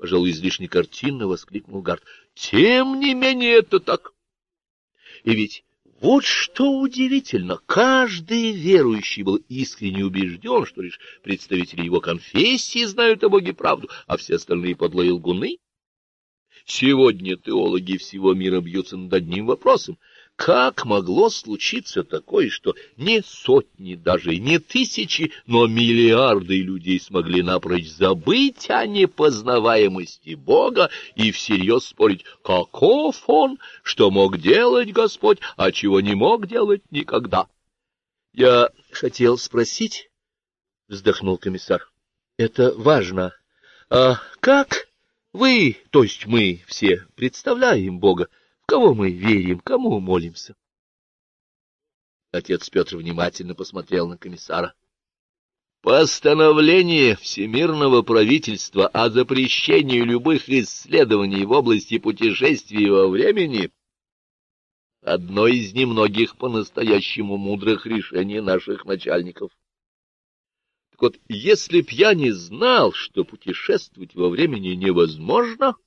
пожалуй, излишне картинно воскликнул Гард. — Тем не менее это так. И ведь вот что удивительно, каждый верующий был искренне убежден, что лишь представители его конфессии знают о Боге правду, а все остальные подлые лгуны. Сегодня теологи всего мира бьются над одним вопросом — как могло случиться такое, что не сотни, даже не тысячи, но миллиарды людей смогли напрочь забыть о непознаваемости Бога и всерьез спорить, каков Он, что мог делать Господь, а чего не мог делать никогда? — Я хотел спросить, — вздохнул комиссар, — это важно. А как вы, то есть мы все, представляем Бога? — Кого мы верим, кому молимся? Отец Петр внимательно посмотрел на комиссара. Постановление Всемирного правительства о запрещении любых исследований в области путешествий во времени — одно из немногих по-настоящему мудрых решений наших начальников. Так вот, если б я не знал, что путешествовать во времени невозможно, —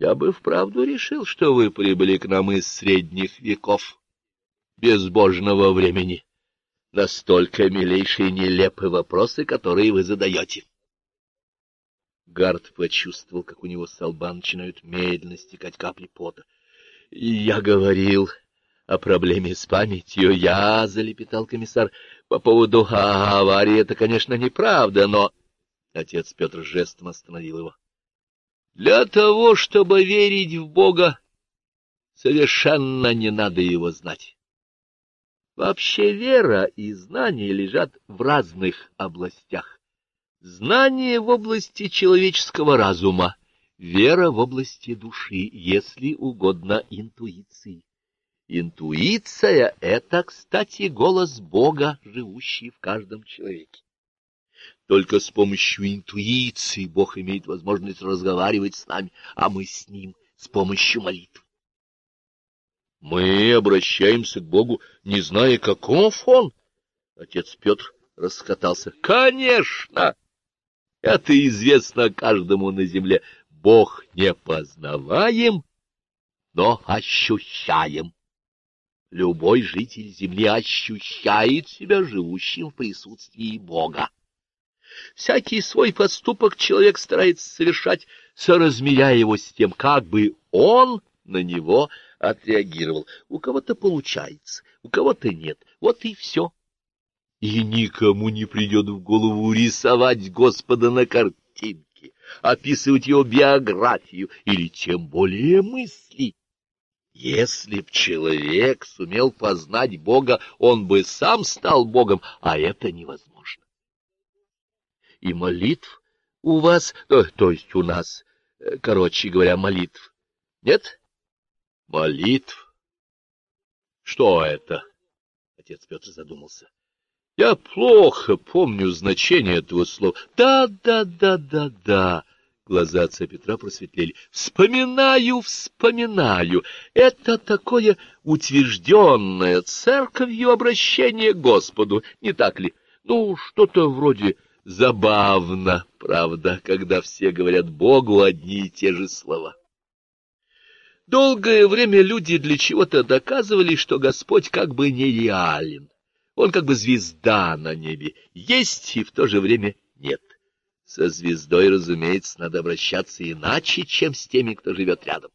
я бы вправду решил, что вы прибыли к нам из средних веков, безбожного времени. Настолько милейшие нелепые вопросы, которые вы задаете. Гард почувствовал, как у него с лба начинают медленно стекать капли пота. — Я говорил о проблеме с памятью. Я, — залепетал комиссар, — по поводу аварии. Это, конечно, неправда, но... Отец Петр жестом остановил его. Для того, чтобы верить в Бога, совершенно не надо его знать. Вообще вера и знание лежат в разных областях. Знание в области человеческого разума, вера в области души, если угодно интуиции. Интуиция — это, кстати, голос Бога, живущий в каждом человеке. Только с помощью интуиции Бог имеет возможность разговаривать с нами, а мы с Ним с помощью молитвы. Мы обращаемся к Богу, не зная, каков Он. Отец Петр расхотался. Конечно! Это известно каждому на земле. Бог не познаваем, но ощущаем. Любой житель земли ощущает себя живущим в присутствии Бога. Всякий свой поступок человек старается совершать, соразмеряя его с тем, как бы он на него отреагировал. У кого-то получается, у кого-то нет. Вот и все. И никому не придет в голову рисовать Господа на картинке, описывать его биографию или тем более мысли. Если б человек сумел познать Бога, он бы сам стал Богом, а это невозможно и молитв у вас, то, то есть у нас, э, короче говоря, молитв. Нет? Молитв. Что это? Отец Петр задумался. Я плохо помню значение этого слова. Да, да, да, да, да. Глаза отца Петра просветлели. Вспоминаю, вспоминаю. Это такое утвержденное церковью обращение к Господу, не так ли? Ну, что-то вроде Забавно, правда, когда все говорят Богу одни и те же слова. Долгое время люди для чего-то доказывали, что Господь как бы нереален. Он как бы звезда на небе, есть и в то же время нет. Со звездой, разумеется, надо обращаться иначе, чем с теми, кто живет рядом.